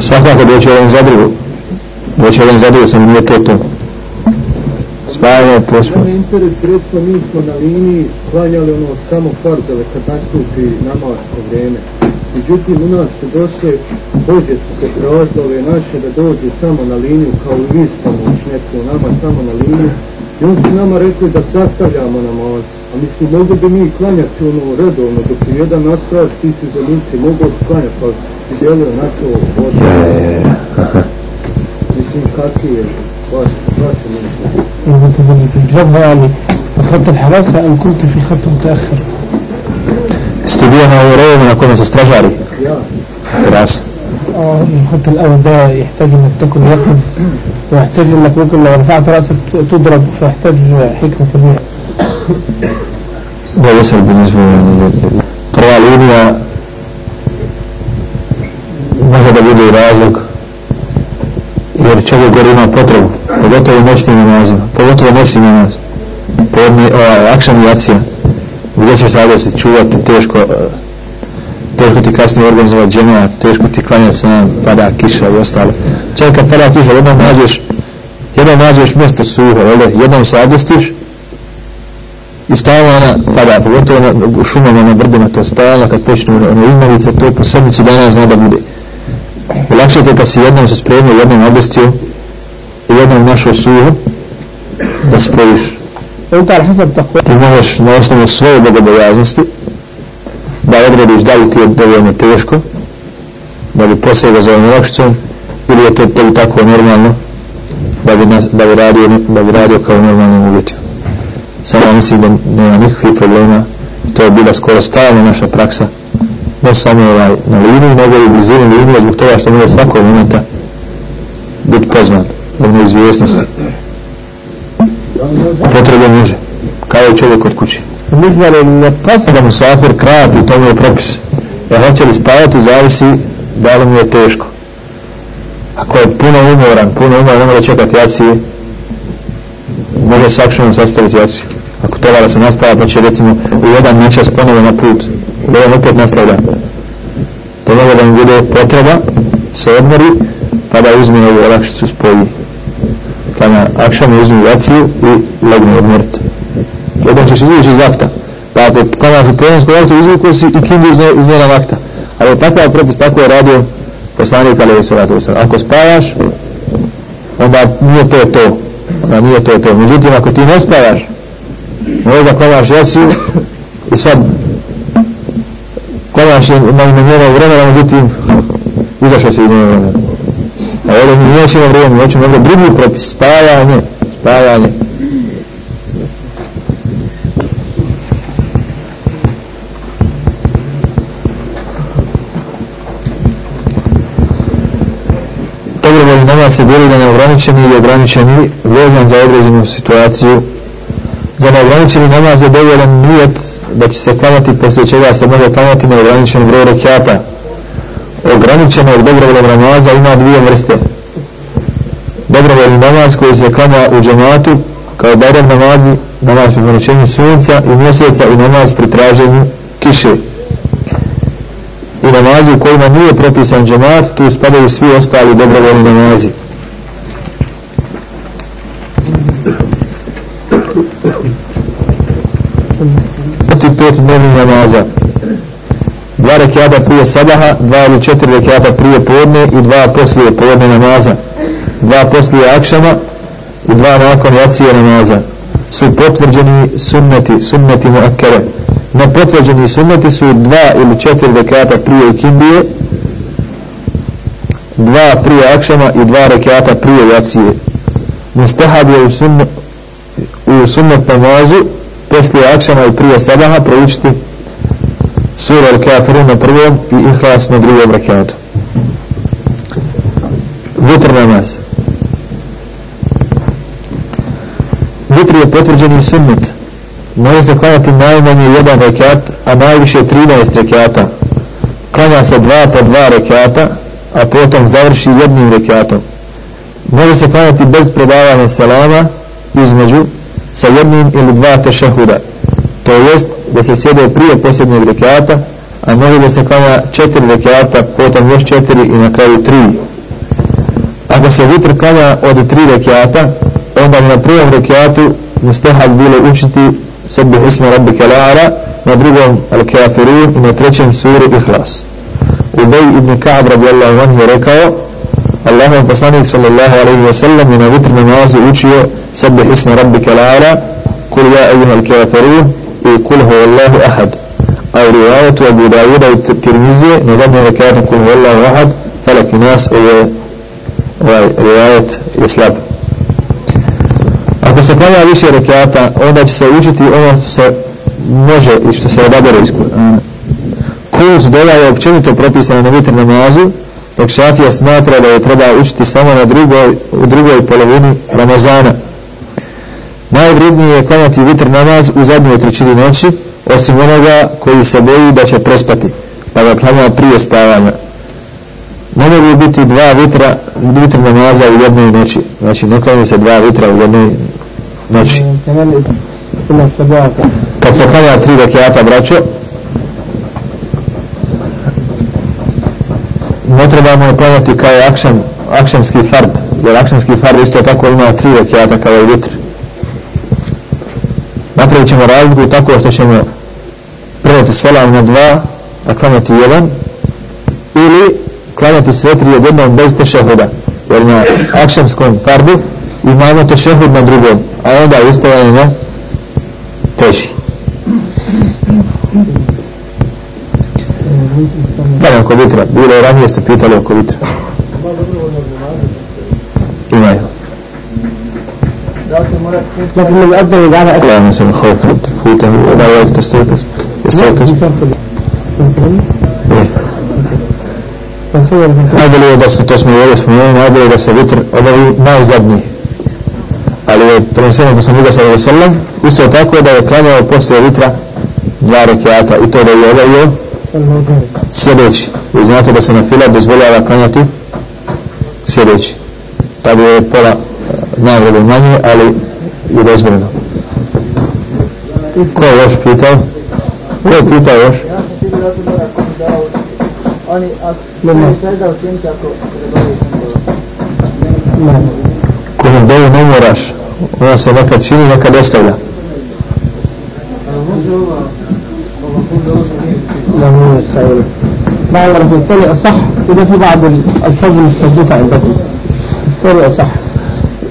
Svakako doći jedan za drugu. Doći jedan za drugu, samo nije to to. Spajanje je pospo. Nama interes, recimo, mi smo na liniji klanjali ono samo farzele kad nastupi namasko vrijeme. Međutim, u nas su došle, dođe su se preostale naše da dođu samo na liniju kao u ispomoć neko nama samo na liniju. I oni su nama rekli da sastavljamo namaz. A mislim, mogli bi mi klanjati ono redovno, dok je jedan nastravaš, ti si za lice, mogu klanjati, pa bi želio na to odmah. Mislim, kakvi je vaš, vaše mišljenje? المنتظرين في الجبهة يعني في خط الحراسة أم كنت في خط متأخر؟ Ste bio na ovoj redu na kome se stražari? Ja, Ras. اه الخط الأول ده يحتاج إنك تكون يقظ ويحتاج إنك ممكن لو رفعت رأسك تضرب فيحتاج حكمة كبيرة. Da je sad بالنسبة prva linija može da bude i razlog jer čovjek gore ima potrebu pogotovo u noćnim namazima pogotovo noćnim namaz podni, o, akšan i jacija gdje će sada se čuvati teško e, teško ti kasnije organizovati džemat teško ti klanjati sam pada kiša i ostalo čak kad pada kiša jednom nađeš jednom nađeš mjesto suho, jel jednom se agestiš i stalno ona pada, pogotovo na, u šumama, na brdima to stala, kad počne ona izmavica, to po sedmicu dana zna da bude. I lakše te kad si jednom se spremio, jednom agestio i jednom našao suho, da spojiš. Ti možeš na osnovu svoje bogobojaznosti da odrediš da li ti je dovoljno teško, da bi posljedno za ovom lakšicom, ili je to, to tako normalno, da bi, nas, da bi, radio, da bi radio kao normalnim uvjetima. Samo mislim da nema nikakvih problema, to je bila skoro stalna naša praksa, ne samo ovaj, na liniji, nego i blizini linije, zbog toga što mora svakog momenta biti poznan od neizvjesnosti. Potrebe niže, kao i čovjek od kuće. Mi smo ne pasno Da mu safir krati, to mu je propis. Ja hoće li spavati, zavisi da li mu je teško ko je puno umoran, puno umoran, ne može čekati jaciju, može s akšanom sastaviti jaciju. Ako treba da se naspava, pa će recimo u jedan načas ponovo na put, u jedan opet nastavlja. To može da mu bude potreba, se odmori, pa da uzme ovu olakšicu spoji. Pa Klanja akšanu, uzme jaciju i legne odmoriti. Jedan ćeš izvući iz vakta. Pa ako klanaš u premonskom vaktu, izvuku si i kindu iz njena vakta. Ali takav propis, tako je radio poslanik alaihi Salatu Veselam. Ako spavaš, onda nije to to. Onda nije to to. Međutim, ako ti ne spavaš, možda klanaš jaciju i sad klanaš je na ime njenog vremena, međutim, izašao se iz njenog vremena. A ovdje mi nećemo vrijeme, mi hoćemo ovdje drugi propis, spavanje, spavanje. Namaz se dijeli na neograničeni ili ograničeni vezan za određenu situaciju. Za neograničeni namaz je dovoljan nijet da će se klanjati poslije čega se može klanjati neograničeni broj rekiata. Ograničenog dobrovoljnog namaza ima dvije vrste. Dobrovoljni namaz koji se klanja u džematu kao barem namazi, namaz pri ponoćenju sunca i mjeseca i namaz pri traženju kiše namazi u kojima nije propisan džemat, tu spadaju svi ostali dobrovoljni namazi. pet dnevnih namaza. Dva rekiata prije sabaha, dva ili četiri rekiata prije podne i dva poslije podne namaza. Dva poslije akšama i dva nakon jacije namaza. Su potvrđeni sunneti, sunneti mu. Nepotvrđeni sunneti su dva ili četiri rekata prije ikindije, dva prije akšama i dva rekata prije jacije. Mustahab je u, sunnet, u sunnet namazu poslije akšama i prije sabaha proučiti sura al-kafiru na prvom i ihlas na drugom rekatu Vitr namaz. Vitr je potvrđeni sunnet. Može se klanjati najmanje jedan rekiat, a najviše 13 rekiata. Klanja se dva po dva rekiata, a potom završi jednim rekiatom. Može se klanjati bez predavanja selama između sa jednim ili dva tešehuda. To jest da se sjede prije posljednjeg rekiata, a može da se klanja četiri rekiata, potom još četiri i na kraju tri. Ako se vitr klanja od tri rekiata, onda na prvom rekiatu mustahab bilo učiti سبح اسم ربك الأعلى مدربهم الكافرين إن ترجم سورة إخلاص. أبي بن كعب رضي الله عنه ركوا الله فصانيك صلى الله عليه وسلم من وطر نمازه أجيه سبح اسم ربك الأعلى. قل يا أيها الكافرين قل هو الله أحد. أو رواية أبو داوود الترمذي نظرنا ركاتا قل هو الله أحد. فلك ناس رواية إسلام. Ako se klanja više rekata onda će se učiti ono što se može i što se odabere iz Kur'ana. Kult dova je općenito propisano na vitr namazu dok šafija smatra da je treba učiti samo na drugoj, u drugoj polovini Ramazana. Najvrednije je klanjati vitr namaz u zadnjoj trećini noći osim onoga koji se boji da će prespati pa ga klanja prije spavanja. Ne mogu biti dva vitra vitr namaza u jednoj noći. Znači ne klanju se dva vitra u jednoj noći kad se klanja tri rekiata braćo ne trebamo klanjati kao akšam akšamski fard jer akšamski fard isto tako ima tri rekiata kao i vitr. Napravit ćemo razliku tako što ćemo prvati selam na dva a klanjati jedan ili klanjati sve tri odjednom bez tešehuda jer na akšamskom fardu imamo tešehud na drugom a onda ustavanje na teži da li oko vitra bilo je ranije ste pitali oko vitra imaju لكن من أفضل على أكثر لا مثلا خوف تفوته ولا يوجد تستيقظ يستيقظ najbolje je da se to smo ovdje spomenuli najbolje je da se vitr obavi najzadnji ali je prenosljeno da sam vidio sa sallam isto tako da je klanjao poslije vitra dva rekiata i to da je ovaj obavio sjedeći. Vi znate da se na fila dozvoljava klanjati sjedeći. Tada je pola eh, nagrade manje ali je dozvoljeno. Ko je još pitao? Ko je pitao još? Oni ako ne sada učiniti ako kome doju ne moraš ona se nekad čini nekad ostavlja لا هو السائل بعض الرسول الثاني أصح وده في بعض الألفاظ المستردفة عندكم الثاني أصح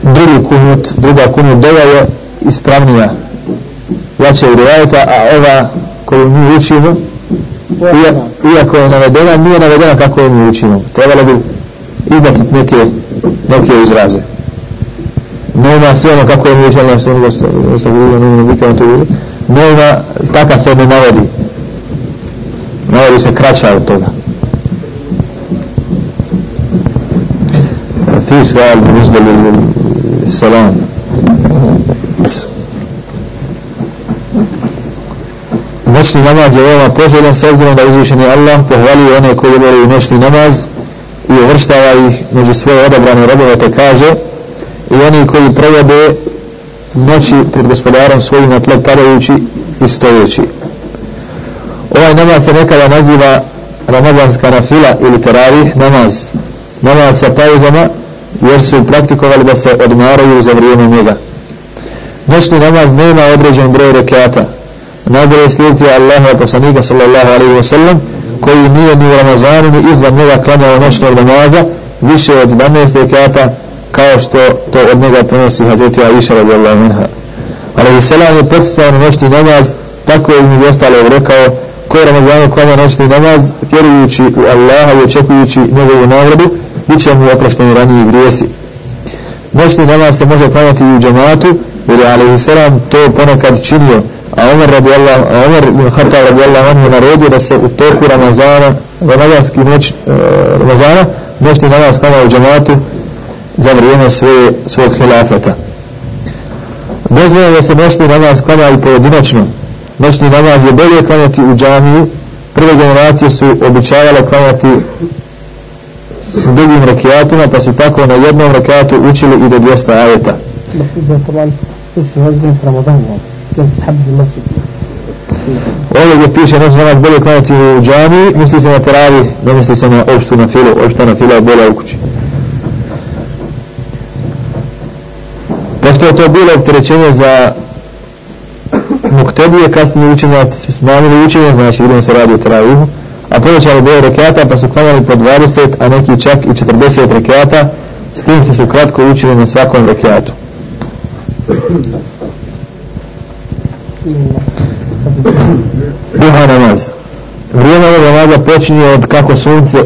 drugi kunut, druga kunut dova je ispravnija jače u rivajeta, a ova koju mi učimo ija, iako je navedena, nije navedena kako je mi učimo trebalo bi imati neke, neke izraze nema sve ono kako je mi učimo na svemu ostavljaju, nema vikama to uvijek nema, taka se ne navodi navodi se kraća od toga في سؤال بالنسبة للسلام Noćni namaz je veoma poželjen s obzirom da uzvišeni Allah pohvalio one koji obavljaju noćni namaz i uvrštava ih među svoje odabrane robove te kaže i oni koji provode noći pred gospodarom svojim na tle padajući i stojeći. Ovaj namaz se nekada naziva Ramazanska nafila ili teravih namaz. Namaz sa pauzama jer su praktikovali da se odmaraju za vrijeme njega. Noćni namaz nema određen broj rekiata. Najbolje slijediti Allahu poslanika sallallahu alaihi wa sallam koji nije ni u Ramazanu ni izvan njega klanjao noćnog namaza više od 12 rekata kao što to od njega prenosi Hazreti Aisha radijallahu minha. Ali selam je podsjetao na noćni namaz, tako je između ostalog rekao ko je Ramazanu klanja noćni namaz, vjerujući u Allaha i očekujući njegovu nagradu, bit će mu oprošteni raniji grijesi. Noćni namaz se može klanjati i u džamatu, jer je alaihi selam to ponekad činio, a Omer radijallahu, a Omer ibn Khattab radijallahu anhu naredio da se u toku Ramazana, Ramazanski noć, uh, Ramazana, noćni namaz klanja u džamatu za vrijeme svoje, svog hilafeta. Dozvoljeno da se noćni namaz klanja i pojedinačno. Noćni namaz je bolje klanjati u džamiji. Prve generacije su običavale klanjati s drugim rekiatima, pa su tako na jednom rekiatu učili i do 200 ajeta. Ovdje gdje piše noćni namaz bolje klanjati u džamiji, misli se na teravi, ne misli se na opštu na filu, opšta na fila je bolja u kući. Što je to bilo opterećenje za muktebije, kasnije učenjaci smanjili učenje, znači vidimo se radi o teravihu, a povećali broj rekiata pa su klanjali po 20, a neki čak i 40 rekiata, s tim što su kratko učili na svakom rekiatu. Duha namaz. Vrijeme ovog namaza počinje od kako sunce